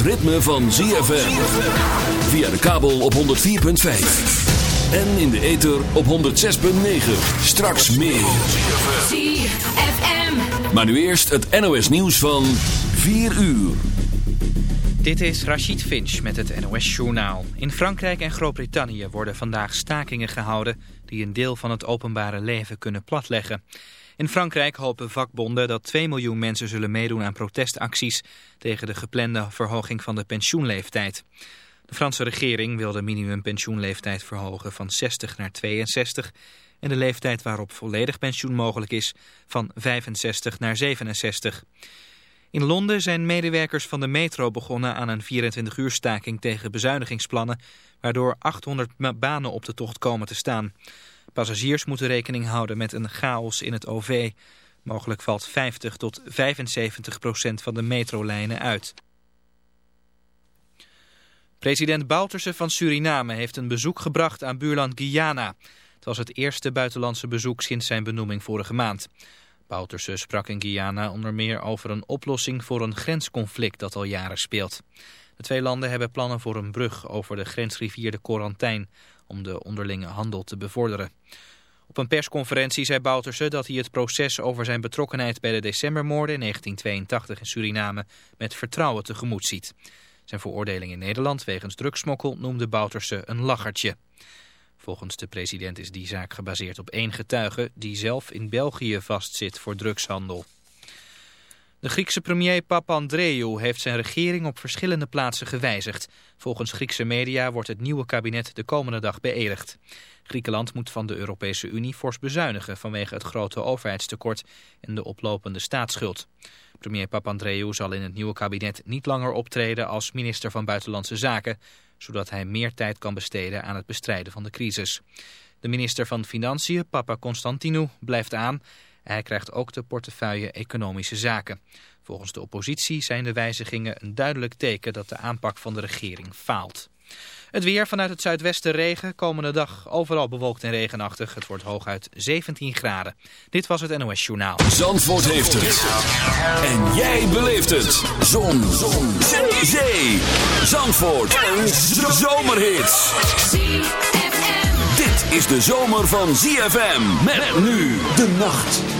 het ritme van ZFM. Via de kabel op 104.5. En in de ether op 106.9. Straks meer. ZFM. Maar nu eerst het NOS nieuws van 4 uur. Dit is Rachid Finch met het NOS-journaal. In Frankrijk en Groot-Brittannië worden vandaag stakingen gehouden... die een deel van het openbare leven kunnen platleggen. In Frankrijk hopen vakbonden dat 2 miljoen mensen zullen meedoen aan protestacties... tegen de geplande verhoging van de pensioenleeftijd. De Franse regering wil de minimumpensioenleeftijd verhogen van 60 naar 62... en de leeftijd waarop volledig pensioen mogelijk is van 65 naar 67... In Londen zijn medewerkers van de metro begonnen aan een 24-uur staking tegen bezuinigingsplannen, waardoor 800 ma- banen op de tocht komen te staan. Passagiers moeten rekening houden met een chaos in het OV. Mogelijk valt 50 tot 75 procent van de metrolijnen uit. President Bouterse van Suriname heeft een bezoek gebracht aan buurland Guyana. Het was het eerste buitenlandse bezoek sinds zijn benoeming vorige maand. Bouterse sprak in Guyana onder meer over een oplossing voor een grensconflict dat al jaren speelt. De twee landen hebben plannen voor een brug over de grensrivier de Corantijn om de onderlinge handel te bevorderen. Op een persconferentie zei Bouterse dat hij het proces over zijn betrokkenheid bij de decembermoorden in 1982 in Suriname met vertrouwen tegemoet ziet. Zijn veroordeling in Nederland wegens drugsmokkel noemde Bouterse een lachertje. Volgens de president is die zaak gebaseerd op één getuige die zelf in België vastzit voor drugshandel. De Griekse premier Papandreou heeft zijn regering op verschillende plaatsen gewijzigd. Volgens Griekse media wordt het nieuwe kabinet de komende dag beëdigd. Griekenland moet van de Europese Unie fors bezuinigen vanwege het grote overheidstekort en de oplopende staatsschuld. Premier Papandreou zal in het nieuwe kabinet niet langer optreden als minister van Buitenlandse Zaken, zodat hij meer tijd kan besteden aan het bestrijden van de crisis. De minister van Financiën, Papa Constantinou, blijft aan. Hij krijgt ook de portefeuille Economische Zaken. Volgens de oppositie zijn de wijzigingen een duidelijk teken dat de aanpak van de regering faalt. Het weer vanuit het zuidwesten regen. Komende dag overal bewolkt en regenachtig. Het wordt hooguit 17 graden. Dit was het NOS Journaal. Zandvoort heeft het. En jij beleeft het. Zon. Zon. Zee. Zandvoort. Een zomerhit. Dit is de zomer van ZFM. Met nu de nacht.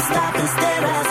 stop and stare at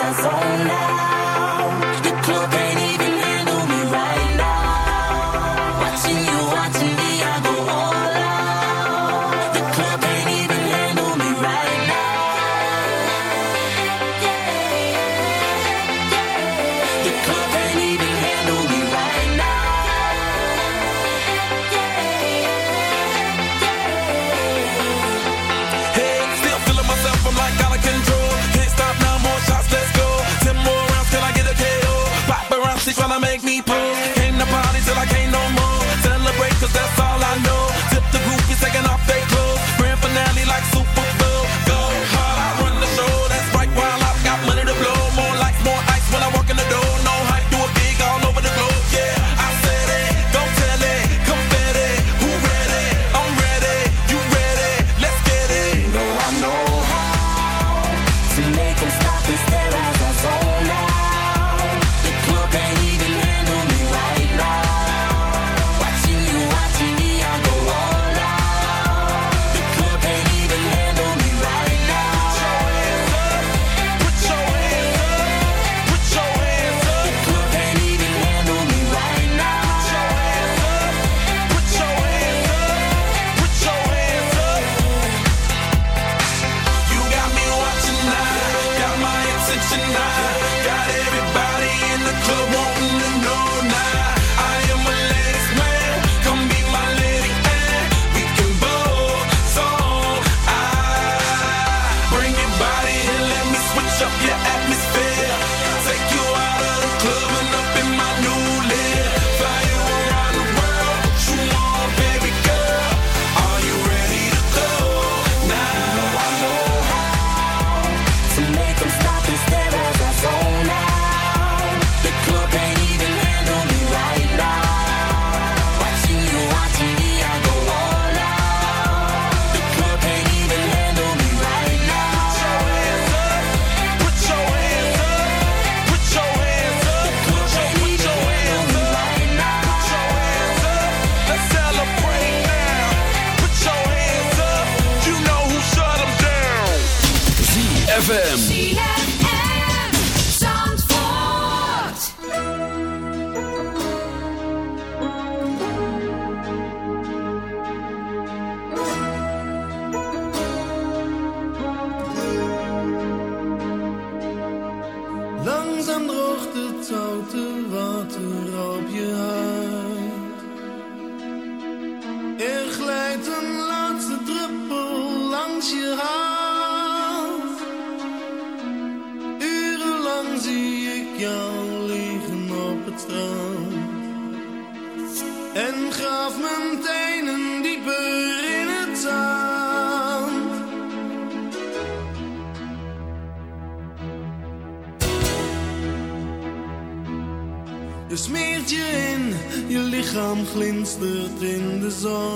in de